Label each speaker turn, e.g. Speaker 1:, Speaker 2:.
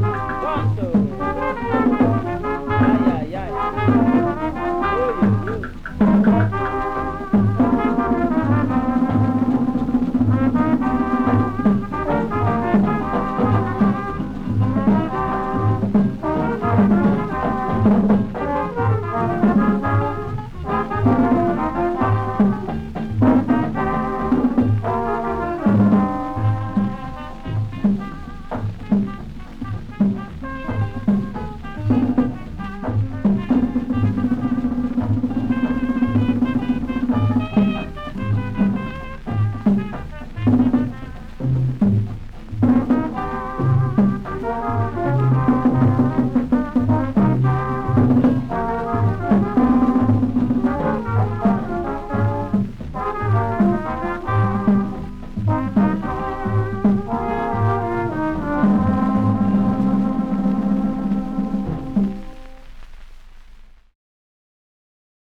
Speaker 1: One, two.